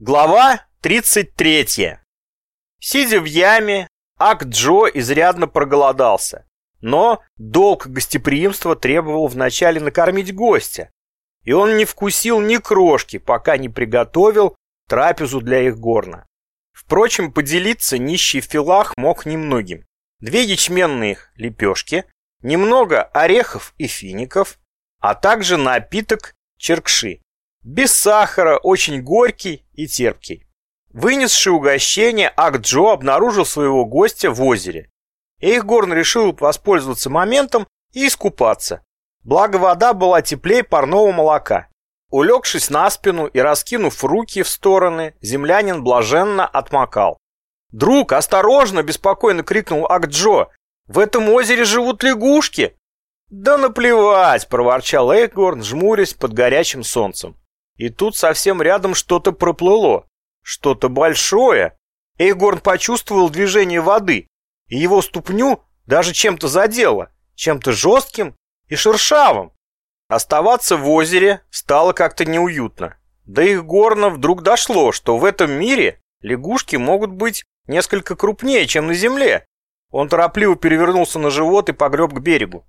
Глава 33. Сидя в яме, Ак Джо изрядно проголодался. Но долг гостеприимства требовал вначале накормить гостя. И он не вкусил ни крошки, пока не приготовил трапезу для их горна. Впрочем, поделиться нищий филах мог немногим. Две ячменные лепешки, немного орехов и фиников, а также напиток черкши. Без сахара, очень горький и терпкий. Вынесший угощение, Ак-Джо обнаружил своего гостя в озере. Эйхгорн решил воспользоваться моментом и искупаться. Благо вода была теплее парного молока. Улегшись на спину и раскинув руки в стороны, землянин блаженно отмокал. «Друг, осторожно!» – беспокойно крикнул Ак-Джо. «В этом озере живут лягушки!» «Да наплевать!» – проворчал Эйхгорн, жмурясь под горячим солнцем. И тут совсем рядом что-то проплыло. Что-то большое. Эйгорн почувствовал движение воды, и его ступню даже чем-то задело, чем-то жестким и шершавым. Оставаться в озере стало как-то неуютно. Их горна вдруг дошло, что в этом мире лягушки могут быть несколько крупнее, чем на земле. Он торопливо перевернулся на живот и погреб к берегу.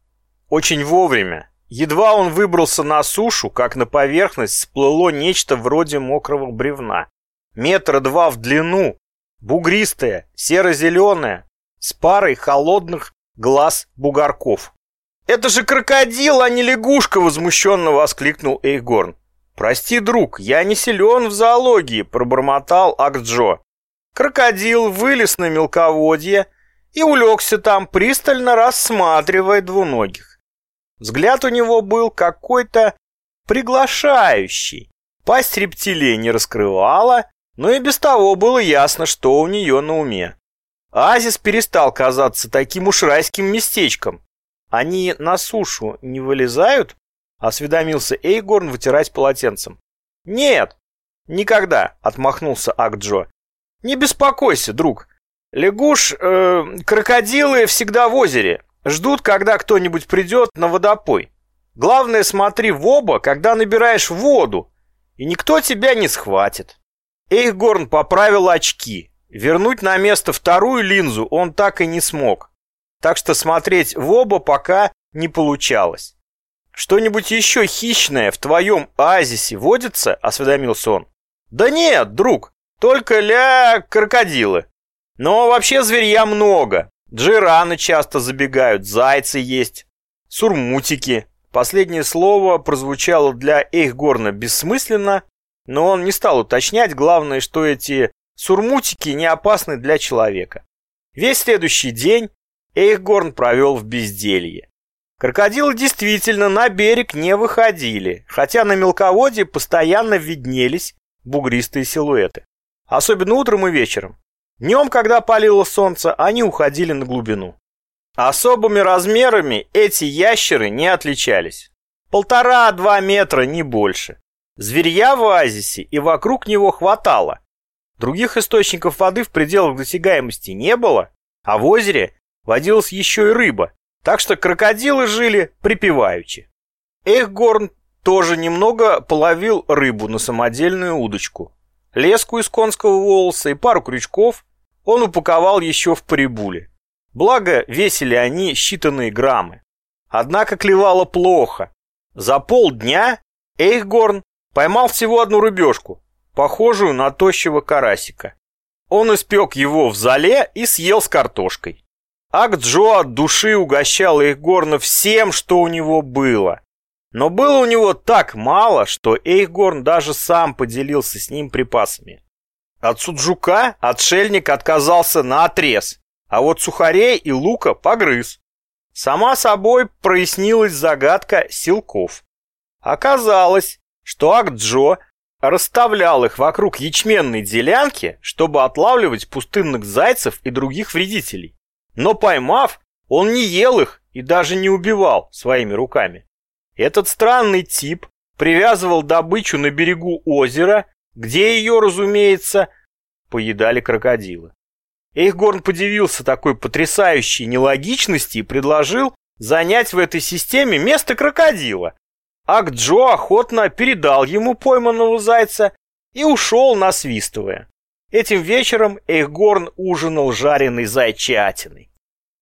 Очень вовремя. Едва он выбрался на сушу, как на поверхность всплыло нечто вроде мокрого бревна. Метра два в длину, бугристое, серо-зеленое, с парой холодных глаз бугорков. «Это же крокодил, а не лягушка!» — возмущенно воскликнул Эйгорн. «Прости, друг, я не силен в зоологии», — пробормотал Акджо. Крокодил вылез на мелководье и улегся там, пристально рассматривая двуногих. Взгляд у него был какой-то приглашающий. Пасть рептилии не раскрывала, но и без того было ясно, что у нее на уме. Азис перестал казаться таким уж райским местечком. Они на сушу не вылезают? Осведомился Эйгорн, вытирать полотенцем. Нет, никогда, отмахнулся Акджо. Не беспокойся, друг. Лягуш, э, крокодилы всегда в озере. Ждут, когда кто-нибудь придет на водопой. Главное, смотри в оба, когда набираешь воду, и никто тебя не схватит. Эйхгорн поправил очки. Вернуть на место вторую линзу он так и не смог. Так что смотреть в оба пока не получалось. «Что-нибудь еще хищное в твоем оазисе водится?» – осведомился он. «Да нет, друг, только ля крокодилы. Но вообще зверья много. Джираны часто забегают, зайцы есть, сурмутики. Последнее слово прозвучало для Эйхгорна бессмысленно, но он не стал уточнять, главное, что эти сурмутики не опасны для человека. Весь следующий день Эйхгорн провел в безделье. Крокодилы действительно на берег не выходили, хотя на мелководье постоянно виднелись бугристые силуэты. Особенно утром и вечером. Днем, когда палило солнце, они уходили на глубину. Особыми размерами эти ящеры не отличались. Полтора-два метра, не больше. Зверья в оазисе и вокруг него хватало. Других источников воды в пределах досягаемости не было, а в озере водилась еще и рыба, так что крокодилы жили припеваючи. Эхгорн тоже немного половил рыбу на самодельную удочку. Леску из конского волоса и пару крючков он упаковал еще в прибуле. Благо, весили они считанные граммы. Однако клевало плохо. За полдня Эйхгорн поймал всего одну рыбешку, похожую на тощего карасика. Он испек его в зале и съел с картошкой. Ак Джо от души угощал Эйхгорна всем, что у него было. Но было у него так мало, что Эйхгорн даже сам поделился с ним припасами. От суджука отшельник отказался на отрез, а вот сухарей и лука погрыз. Сама собой прояснилась загадка силков. Оказалось, что Акджо расставлял их вокруг ячменной делянки, чтобы отлавливать пустынных зайцев и других вредителей. Но поймав, он не ел их и даже не убивал своими руками. Этот странный тип привязывал добычу на берегу озера где ее, разумеется, поедали крокодилы. Эйхгорн подивился такой потрясающей нелогичности и предложил занять в этой системе место крокодила. Ак Джо охотно передал ему пойманного зайца и ушел, насвистывая. Этим вечером Эйхгорн ужинал жареной зайчатиной.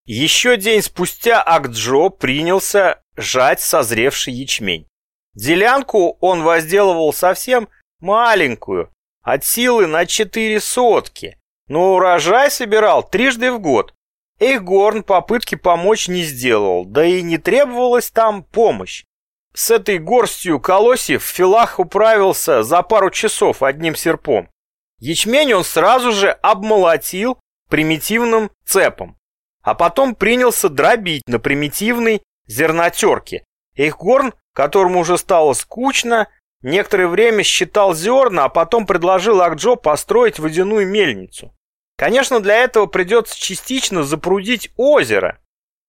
Еще день спустя Акджо принялся жать созревший ячмень. Делянку он возделывал совсем маленькую, от силы на четыре сотки, но урожай собирал трижды в год. Эйхгорн попытки помочь не сделал, да и не требовалась там помощь. С этой горстью колосьев Филах управился за пару часов одним серпом. Ячмень он сразу же обмолотил примитивным цепом, а потом принялся дробить на примитивной зернотерке. Эйхгорн, которому уже стало скучно, некоторое время считал зерна, а потом предложил Акджо построить водяную мельницу. Конечно, для этого придется частично запрудить озеро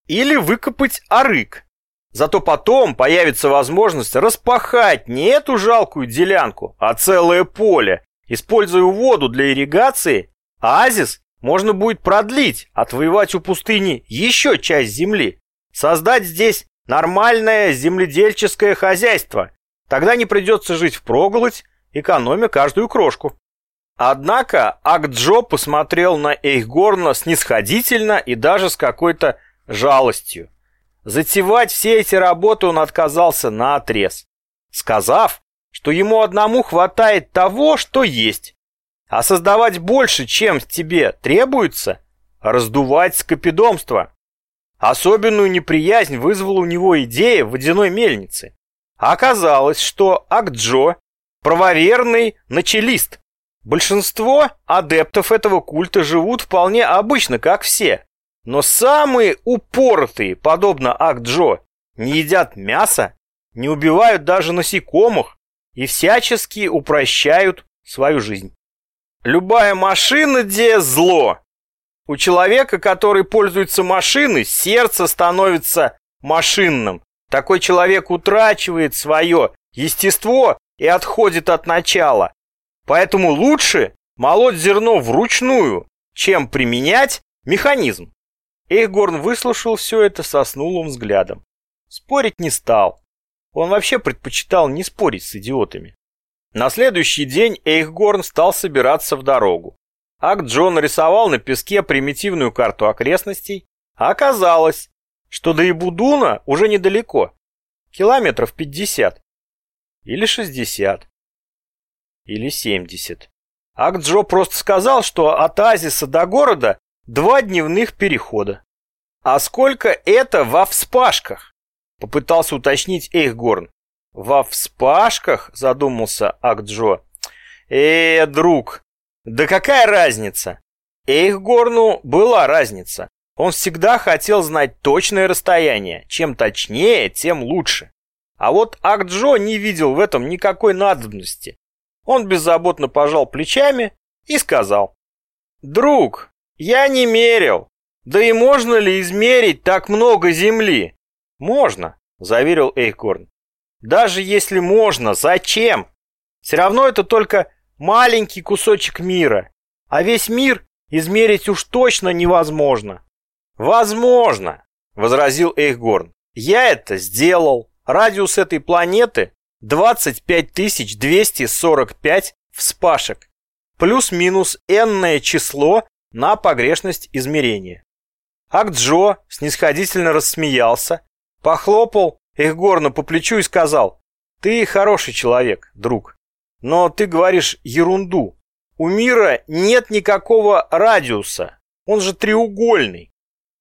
или выкопать арык. Зато потом появится возможность распахать не эту жалкую делянку, а целое поле. Используя воду для ирригации, оазис можно будет продлить, отвоевать у пустыни еще часть земли, создать здесь нормальное земледельческое хозяйство. Тогда не придется жить впроголодь, экономя каждую крошку. Однако Акджо посмотрел на Эйхгорна снисходительно и даже с какой-то жалостью. Затевать все эти работы он отказался на отрез, сказав, что ему одному хватает того, что есть, а создавать больше, чем тебе требуется, раздувать скопидомство. Особенную неприязнь вызвала у него идея водяной мельницы. Оказалось, что Акджо – правоверный началист, Большинство адептов этого культа живут вполне обычно, как все. Но самые упоротые, подобно Акджо, не едят мясо, не убивают даже насекомых и всячески упрощают свою жизнь. Любая машина, где зло. У человека, который пользуется машиной, сердце становится машинным. Такой человек утрачивает свое естество и отходит от начала. Поэтому лучше молоть зерно вручную, чем применять механизм. Эйхгорн выслушал все это со снулым взглядом. Спорить не стал. Он вообще предпочитал не спорить с идиотами. На следующий день Эйхгорн стал собираться в дорогу. Ак Джон рисовал на песке примитивную карту окрестностей, а оказалось, что до Ибудуна уже недалеко. Километров 50. Или 60 или 70. Акджо просто сказал, что от Азиса до города два дневных перехода. А сколько это во вспашках? Попытался уточнить Эйхгорн. Во вспашках, задумался Акджо. Э, друг, да какая разница? Эйхгорну была разница. Он всегда хотел знать точное расстояние. Чем точнее, тем лучше. А вот Акджо не видел в этом никакой надобности. Он беззаботно пожал плечами и сказал. «Друг, я не мерил. Да и можно ли измерить так много земли?» «Можно», — заверил Эйкорн. «Даже если можно, зачем? Все равно это только маленький кусочек мира, а весь мир измерить уж точно невозможно». «Возможно», — возразил Эйхгорн. «Я это сделал. Радиус этой планеты 25 245 вспашек, плюс-минус энное число на погрешность измерения. Акджо снисходительно рассмеялся, похлопал Эхгорна по плечу и сказал, «Ты хороший человек, друг, но ты говоришь ерунду. У мира нет никакого радиуса, он же треугольный».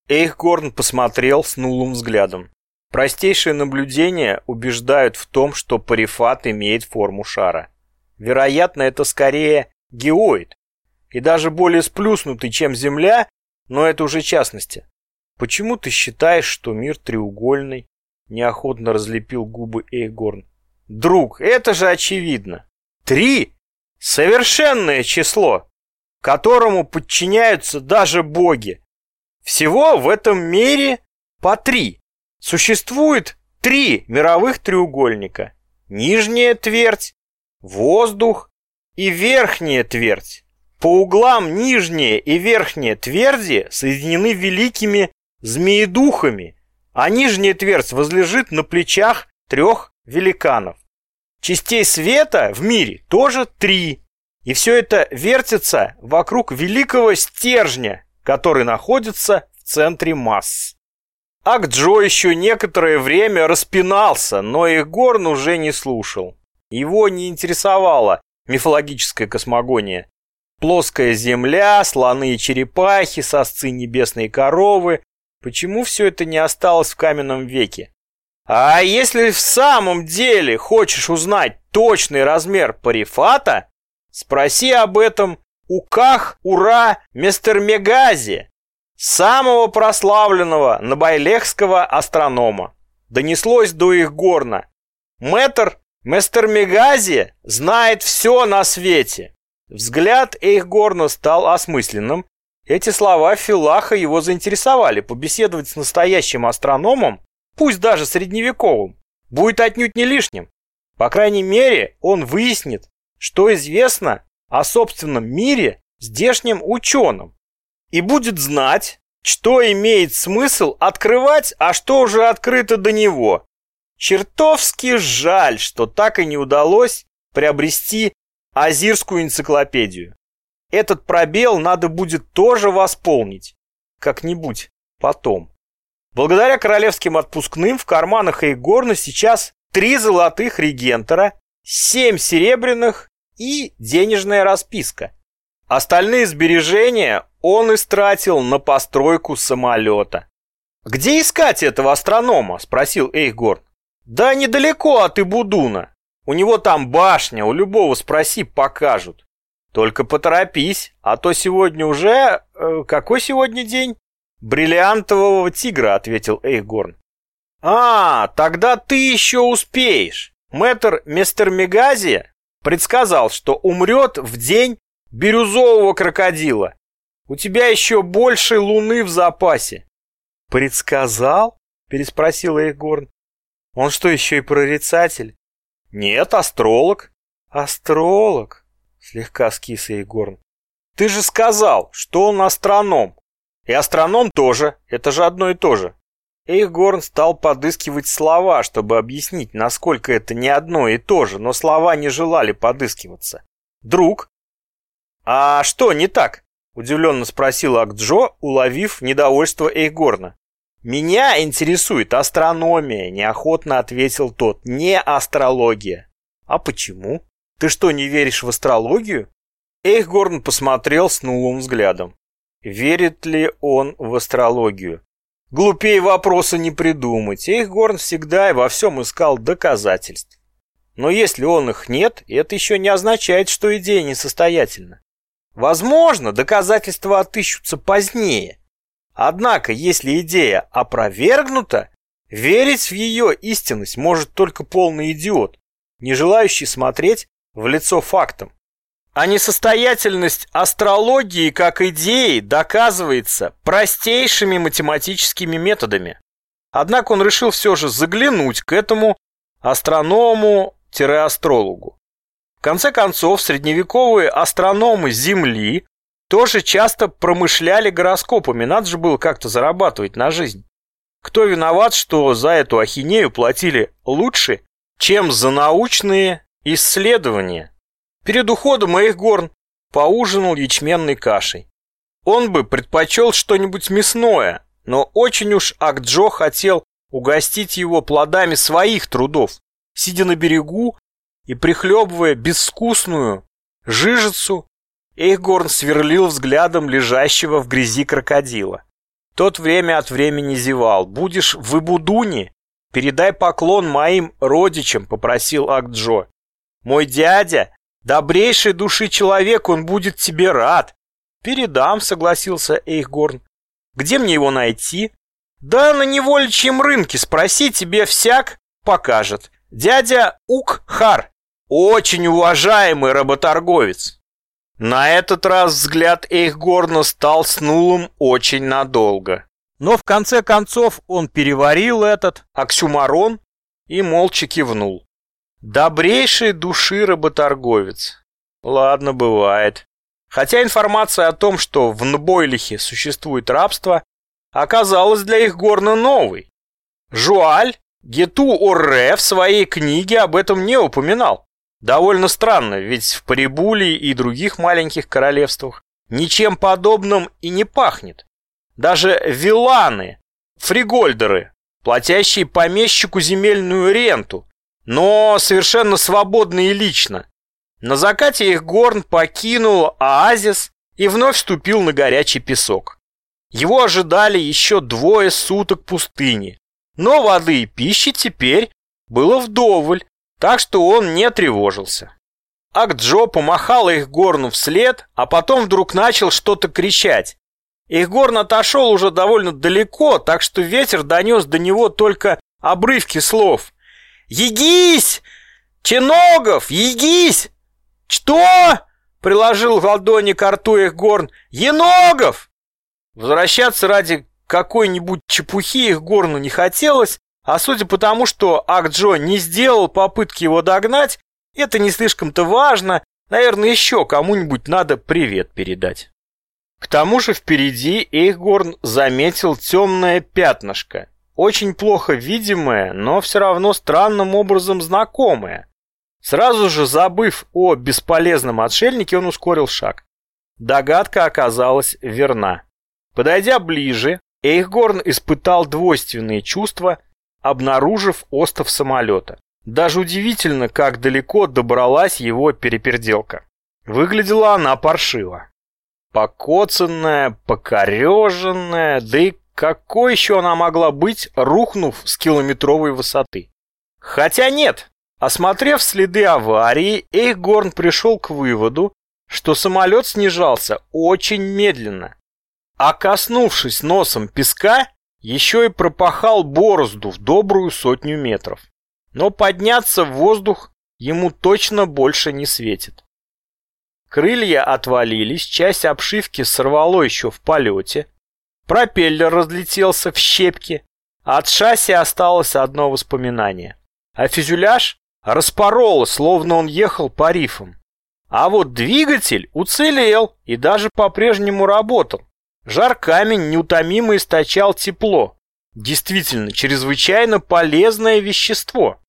Эйхгорн посмотрел с нулым взглядом. Простейшие наблюдения убеждают в том, что парифат имеет форму шара. Вероятно, это скорее геоид, и даже более сплюснутый, чем Земля, но это уже частности. Почему ты считаешь, что мир треугольный? Неохотно разлепил губы Эйгорн. Друг, это же очевидно. Три — совершенное число, которому подчиняются даже боги. Всего в этом мире по три. Существует три мировых треугольника. Нижняя твердь, воздух и верхняя твердь. По углам нижняя и верхняя тверди соединены великими змеедухами, а нижняя твердь возлежит на плечах трех великанов. Частей света в мире тоже три. И все это вертится вокруг великого стержня, который находится в центре масс. Акджо еще некоторое время распинался, но Егорн уже не слушал. Его не интересовала мифологическая космогония. Плоская земля, слоны и черепахи, сосцы небесной коровы. Почему все это не осталось в каменном веке? А если в самом деле хочешь узнать точный размер парифата, спроси об этом у Ках Ура Местермегази, самого прославленного набайлехского астронома. Донеслось до их горна. Мэтр Местермегази знает все на свете. Взгляд Эйхгорна стал осмысленным. Эти слова Филаха его заинтересовали. Побеседовать с настоящим астрономом пусть даже средневековым, будет отнюдь не лишним. По крайней мере, он выяснит, что известно о собственном мире здешним ученым и будет знать, что имеет смысл открывать, а что уже открыто до него. Чертовски жаль, что так и не удалось приобрести Азирскую энциклопедию. Этот пробел надо будет тоже восполнить. Как-нибудь потом. Благодаря королевским отпускным в карманах Эйгорна сейчас три золотых регентора, семь серебряных и денежная расписка. Остальные сбережения он истратил на постройку самолета. «Где искать этого астронома?» – спросил Эйхгорн. «Да недалеко от Ибудуна. У него там башня, у любого спроси, покажут. Только поторопись, а то сегодня уже... Э, какой сегодня день?» «Бриллиантового тигра», — ответил Эйхгорн. «А, тогда ты еще успеешь. Мэтр Мистер Мегази предсказал, что умрет в день бирюзового крокодила. У тебя еще больше луны в запасе». «Предсказал?» — переспросил Эйхгорн. «Он что, еще и прорицатель?» «Нет, астролог». «Астролог?» — слегка скис Эйхгорн. «Ты же сказал, что он астроном. И астроном тоже, это же одно и то же. Эйхгорн стал подыскивать слова, чтобы объяснить, насколько это не одно и то же, но слова не желали подыскиваться. «Друг?» «А что не так?» – удивленно спросил Акджо, уловив недовольство Эйхгорна. «Меня интересует астрономия», – неохотно ответил тот, – «не астрология». «А почему? Ты что, не веришь в астрологию?» Эйхгорн посмотрел с нулым взглядом. Верит ли он в астрологию? Глупее вопроса не придумать. Эйхгорн всегда и во всем искал доказательств. Но если он их нет, это еще не означает, что идея несостоятельна. Возможно, доказательства отыщутся позднее. Однако, если идея опровергнута, верить в ее истинность может только полный идиот, не желающий смотреть в лицо фактам. А несостоятельность астрологии как идеи доказывается простейшими математическими методами. Однако он решил все же заглянуть к этому астроному-астрологу. В конце концов, средневековые астрономы Земли тоже часто промышляли гороскопами, надо же было как-то зарабатывать на жизнь. Кто виноват, что за эту ахинею платили лучше, чем за научные исследования? Перед уходом Эйхгорн поужинал ячменной кашей. Он бы предпочел что-нибудь мясное, но очень уж Акджо хотел угостить его плодами своих трудов, сидя на берегу и прихлебывая безвкусную жижицу, Эйхгорн сверлил взглядом лежащего в грязи крокодила. Тот время от времени зевал. «Будешь в Ибудуне? Передай поклон моим родичам», — попросил Акджо. «Мой дядя Добрейшей души человек, он будет тебе рад. Передам, согласился Эйхгорн. Где мне его найти? Да на невольчьем рынке спроси, тебе всяк покажет. Дядя Укхар, очень уважаемый работорговец. На этот раз взгляд Эйхгорна стал снулым очень надолго. Но в конце концов он переварил этот оксюмарон и молча кивнул. Добрейшей души работорговец. Ладно, бывает. Хотя информация о том, что в Нбойлихе существует рабство, оказалась для их горно новой. Жуаль Гету Орре в своей книге об этом не упоминал. Довольно странно, ведь в Парибуле и других маленьких королевствах ничем подобным и не пахнет. Даже виланы, фригольдеры, платящие помещику земельную ренту, но совершенно свободные лично. На закате их Горн покинул оазис и вновь вступил на горячий песок. Его ожидали еще двое суток пустыни, но воды и пищи теперь было вдоволь, так что он не тревожился. Акджо помахал их Горну вслед, а потом вдруг начал что-то кричать. Ихгорн отошел уже довольно далеко, так что ветер донес до него только обрывки слов. «Егись! Чиногов! Егись!» «Что?» — приложил ладони к рту Ихгорн. «Еногов!» Возвращаться ради какой-нибудь чепухи Ихгорну не хотелось, а судя по тому, что Акджо не сделал попытки его догнать, это не слишком-то важно, наверное, еще кому-нибудь надо привет передать. К тому же впереди Эйхгорн заметил темное пятнышко, очень плохо видимое, но все равно странным образом знакомое. Сразу же забыв о бесполезном отшельнике, он ускорил шаг. Догадка оказалась верна. Подойдя ближе, Эйхгорн испытал двойственные чувства, обнаружив остов самолета. Даже удивительно, как далеко добралась его переперделка. Выглядела она паршиво покоцанная, покореженная, да и какой еще она могла быть, рухнув с километровой высоты? Хотя нет, осмотрев следы аварии, Эйхгорн пришел к выводу, что самолет снижался очень медленно, а коснувшись носом песка, еще и пропахал борозду в добрую сотню метров. Но подняться в воздух ему точно больше не светит. Крылья отвалились, часть обшивки сорвало еще в полете. Пропеллер разлетелся в щепки. От шасси осталось одно воспоминание. А фюзеляж распороло, словно он ехал по рифам. А вот двигатель уцелел и даже по-прежнему работал. Жар камень неутомимо источал тепло. Действительно, чрезвычайно полезное вещество.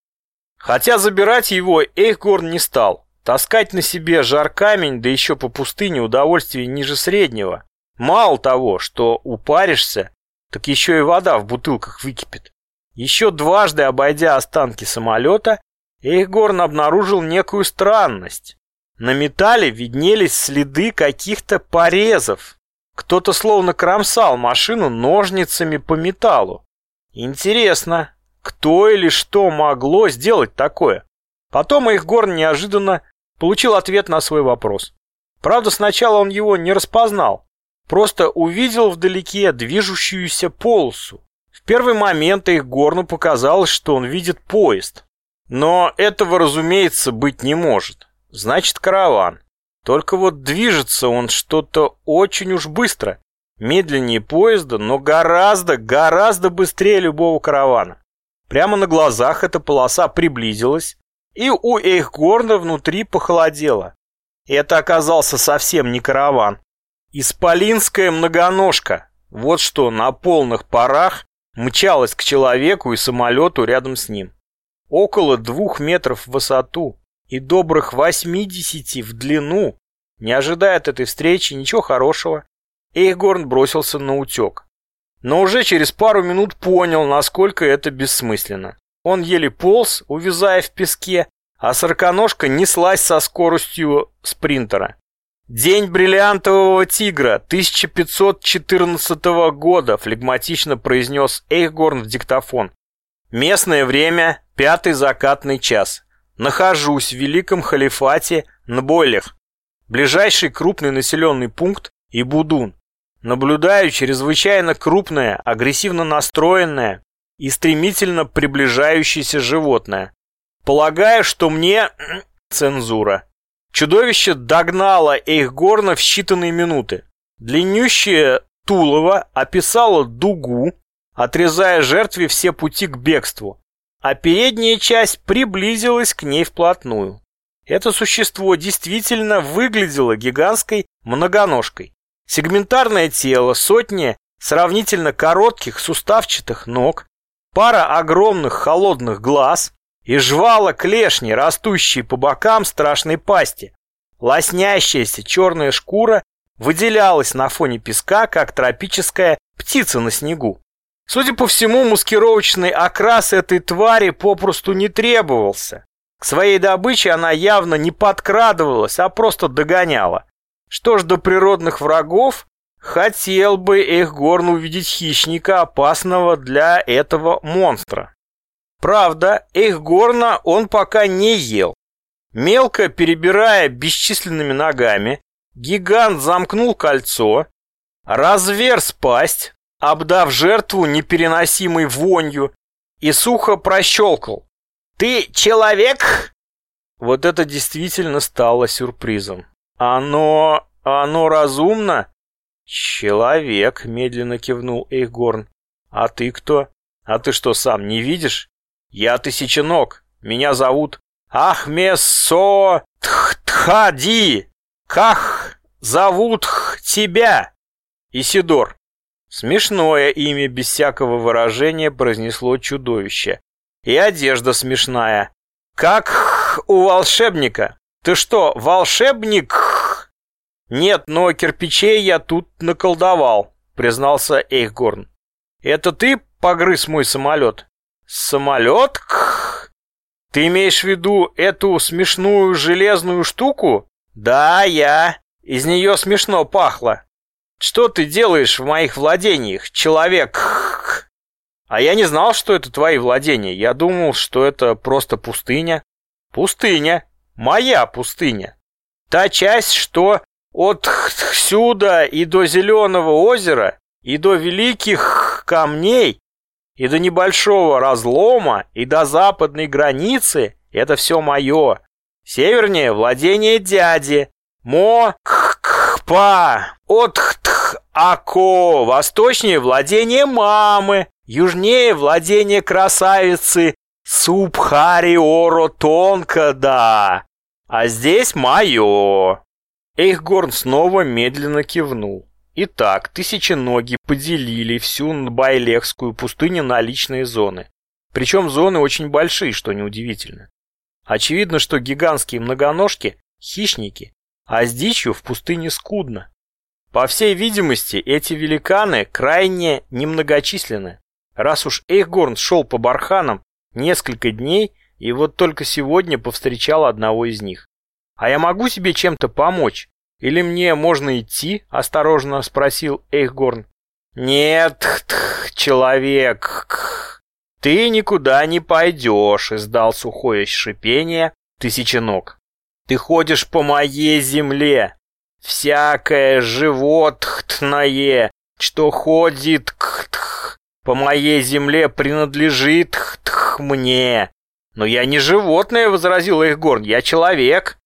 Хотя забирать его Эйхгорн не стал. Таскать на себе жар камень, да еще по пустыне удовольствие ниже среднего. Мало того, что упаришься, так еще и вода в бутылках выкипит. Еще дважды обойдя останки самолета, Эйхгорн обнаружил некую странность. На металле виднелись следы каких-то порезов. Кто-то словно кромсал машину ножницами по металлу. Интересно, кто или что могло сделать такое? Потом Эйхгорн неожиданно получил ответ на свой вопрос. Правда, сначала он его не распознал, просто увидел вдалеке движущуюся полосу. В первый момент их горну показалось, что он видит поезд. Но этого, разумеется, быть не может. Значит, караван. Только вот движется он что-то очень уж быстро. Медленнее поезда, но гораздо, гораздо быстрее любого каравана. Прямо на глазах эта полоса приблизилась, и у Эйхгорна внутри похолодело. Это оказался совсем не караван. Исполинская многоножка. Вот что на полных парах мчалась к человеку и самолету рядом с ним. Около двух метров в высоту и добрых восьмидесяти в длину. Не ожидая от этой встречи ничего хорошего, Эйхгорн бросился на утек. Но уже через пару минут понял, насколько это бессмысленно. Он еле полз, увязая в песке, а сороконожка неслась со скоростью спринтера. День бриллиантового тигра 1514 года, флегматично произнес Эйхгорн в диктофон. Местное время – пятый закатный час. Нахожусь в Великом Халифате на Бойлях. Ближайший крупный населенный пункт – Ибудун. Наблюдаю чрезвычайно крупное, агрессивно настроенное, и стремительно приближающееся животное. Полагаю, что мне... цензура. Чудовище догнало Эйхгорна в считанные минуты. Длиннющее Тулово описало дугу, отрезая жертве все пути к бегству, а передняя часть приблизилась к ней вплотную. Это существо действительно выглядело гигантской многоножкой. Сегментарное тело, сотни сравнительно коротких суставчатых ног, пара огромных холодных глаз и жвала клешни, растущие по бокам страшной пасти. Лоснящаяся черная шкура выделялась на фоне песка, как тропическая птица на снегу. Судя по всему, маскировочный окрас этой твари попросту не требовался. К своей добыче она явно не подкрадывалась, а просто догоняла. Что ж до природных врагов, хотел бы Эхгорн увидеть хищника, опасного для этого монстра. Правда, Эхгорна он пока не ел. Мелко перебирая бесчисленными ногами, гигант замкнул кольцо, разверз пасть, обдав жертву непереносимой вонью, и сухо прощелкал. «Ты человек?» Вот это действительно стало сюрпризом. «Оно... оно разумно?» «Человек», — медленно кивнул Эйхгорн. «А ты кто? А ты что, сам не видишь? Я Тысяченок. Меня зовут Ахмесо Тхади. Как зовут тебя?» «Исидор». Смешное имя без всякого выражения произнесло чудовище. И одежда смешная. Как у волшебника. Ты что, волшебник? Нет, но кирпичей я тут наколдовал, признался Эйхгорн. Это ты погрыз мой самолет? Самолет? Ты имеешь в виду эту смешную железную штуку? Да, я. Из нее смешно пахло. Что ты делаешь в моих владениях, человек? А я не знал, что это твои владения. Я думал, что это просто пустыня. Пустыня. Моя пустыня. Та часть, что от сюда и до Зеленого озера, и до Великих камней, и до небольшого разлома, и до западной границы, это все мое. Севернее владение дяди. Мо па от ако. Восточнее владение мамы. Южнее владение красавицы Субхариоро тонко, да. А здесь мое. Эйхгорн снова медленно кивнул. Итак, тысяченоги поделили всю Нбайлехскую пустыню на личные зоны. Причем зоны очень большие, что неудивительно. Очевидно, что гигантские многоножки – хищники, а с дичью в пустыне скудно. По всей видимости, эти великаны крайне немногочисленны. Раз уж Эйхгорн шел по барханам несколько дней, и вот только сегодня повстречал одного из них. «А я могу себе чем-то помочь? Или мне можно идти?» – осторожно спросил Эйхгорн. «Нет, человек, ты никуда не пойдешь», – издал сухое шипение тысяченок. «Ты ходишь по моей земле. Всякое животное, что ходит по моей земле, принадлежит мне. Но я не животное, возразил Эйхгорн, я человек.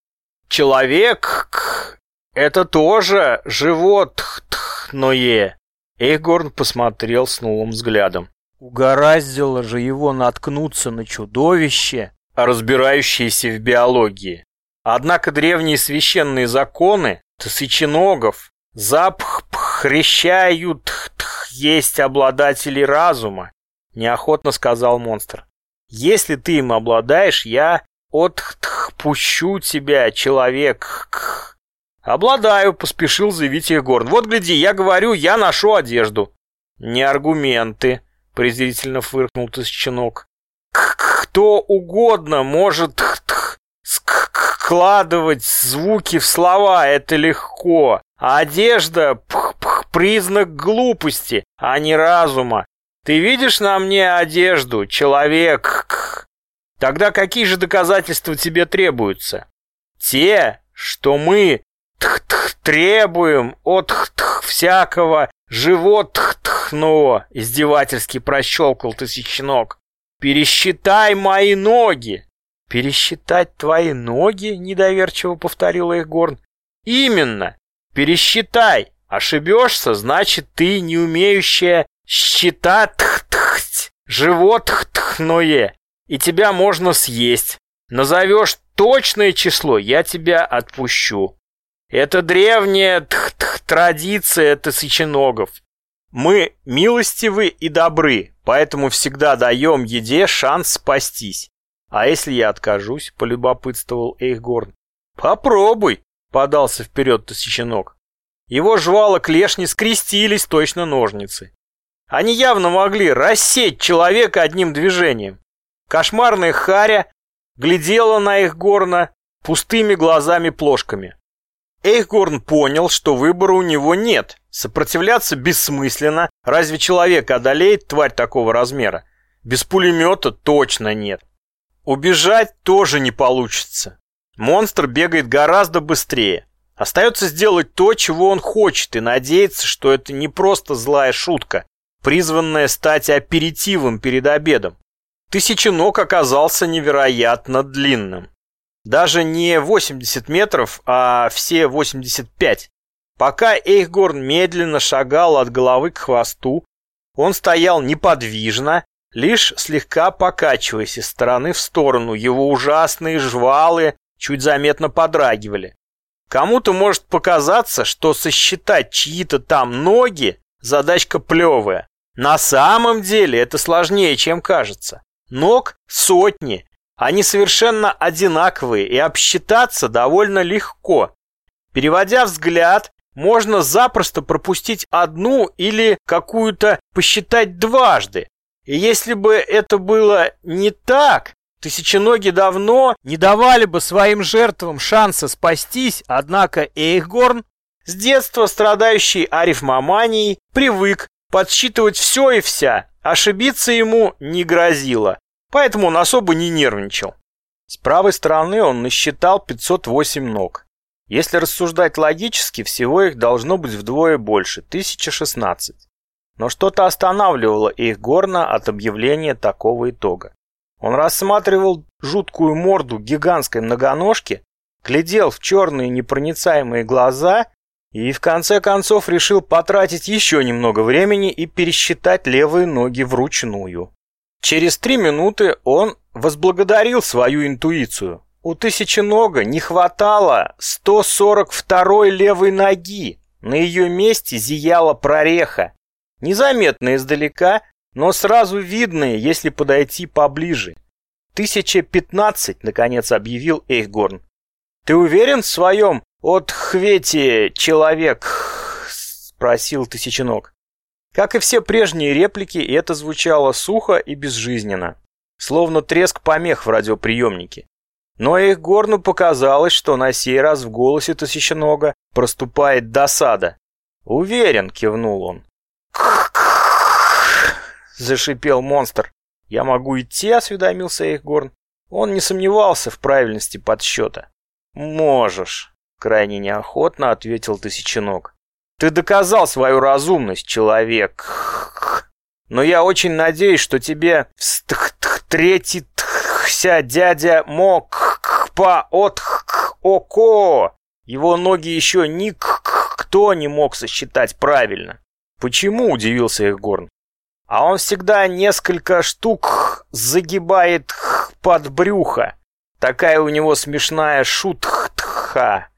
Человек — это тоже животное. Эйхгорн посмотрел с новым взглядом. Угораздило же его наткнуться на чудовище, разбирающееся в биологии. Однако древние священные законы тысяченогов запах хрещают есть обладатели разума, неохотно сказал монстр. Если ты им обладаешь, я отпущу тебя, человек. Обладаю, поспешил заявить Егорн. Вот гляди, я говорю, я ношу одежду. Не аргументы, презрительно фыркнул тысяченок. Кто угодно может складывать звуки в слова, это легко. А одежда признак глупости, а не разума. Ты видишь на мне одежду, человек? Тогда какие же доказательства тебе требуются? Те, что мы требуем от всякого животного, издевательски прощелкал тысячног. Пересчитай мои ноги. Пересчитать твои ноги? Недоверчиво повторил их. Именно. Пересчитай. Ошибешься, значит, ты не умеющая считать животное, и тебя можно съесть. Назовешь точное число, я тебя отпущу. Это древняя традиция тысяченогов. Мы милостивы и добры, поэтому всегда даем еде шанс спастись. А если я откажусь, полюбопытствовал Эйхгорн. Попробуй, подался вперед тысяченок. Его жвала клешни скрестились точно ножницы. Они явно могли рассечь человека одним движением. Кошмарная харя глядела на Эйхгорна пустыми глазами-плошками. Эйхгорн понял, что выбора у него нет. Сопротивляться бессмысленно. Разве человек одолеет тварь такого размера? Без пулемета точно нет. Убежать тоже не получится. Монстр бегает гораздо быстрее. Остается сделать то, чего он хочет, и надеяться, что это не просто злая шутка, призванная стать аперитивом перед обедом. Тысяченок оказался невероятно длинным. Даже не 80 метров, а все 85. Пока Эйхгорн медленно шагал от головы к хвосту, он стоял неподвижно, лишь слегка покачиваясь из стороны в сторону. Его ужасные жвалы чуть заметно подрагивали. Кому-то может показаться, что сосчитать чьи-то там ноги задачка плевая. На самом деле это сложнее, чем кажется. Ног сотни, они совершенно одинаковые и обсчитаться довольно легко. Переводя взгляд, можно запросто пропустить одну или какую-то посчитать дважды. И если бы это было не так, тысяченоги давно не давали бы своим жертвам шанса спастись, однако Эйхгорн, с детства страдающий арифмоманией, привык подсчитывать все и вся, ошибиться ему не грозило поэтому он особо не нервничал. С правой стороны он насчитал 508 ног. Если рассуждать логически, всего их должно быть вдвое больше, 1016. Но что-то останавливало их горно от объявления такого итога. Он рассматривал жуткую морду гигантской многоножки, глядел в черные непроницаемые глаза и в конце концов решил потратить еще немного времени и пересчитать левые ноги вручную. Через три минуты он возблагодарил свою интуицию. У Тысяченога не хватало 142-й левой ноги. На ее месте зияла прореха. Незаметно издалека, но сразу видная, если подойти поближе. «1015», — наконец объявил Эйхгорн. «Ты уверен в своем от хвете человек?» — спросил Тысяченог. Как и все прежние реплики, это звучало сухо и безжизненно, словно треск помех в радиоприемнике. Но их горну показалось, что на сей раз в голосе Тосищенога проступает досада. «Уверен», — кивнул он. зашипел монстр. «Я могу идти?» — осведомился Эйхгорн. Он не сомневался в правильности подсчета. «Можешь», — крайне неохотно ответил Тысяченок. Ты доказал свою разумность, человек. Но я очень надеюсь, что тебе третий тхся дядя мог по от око. Его ноги еще никто не мог сосчитать правильно. Почему, удивился Егорн. А он всегда несколько штук загибает под брюхо. Такая у него смешная шутха.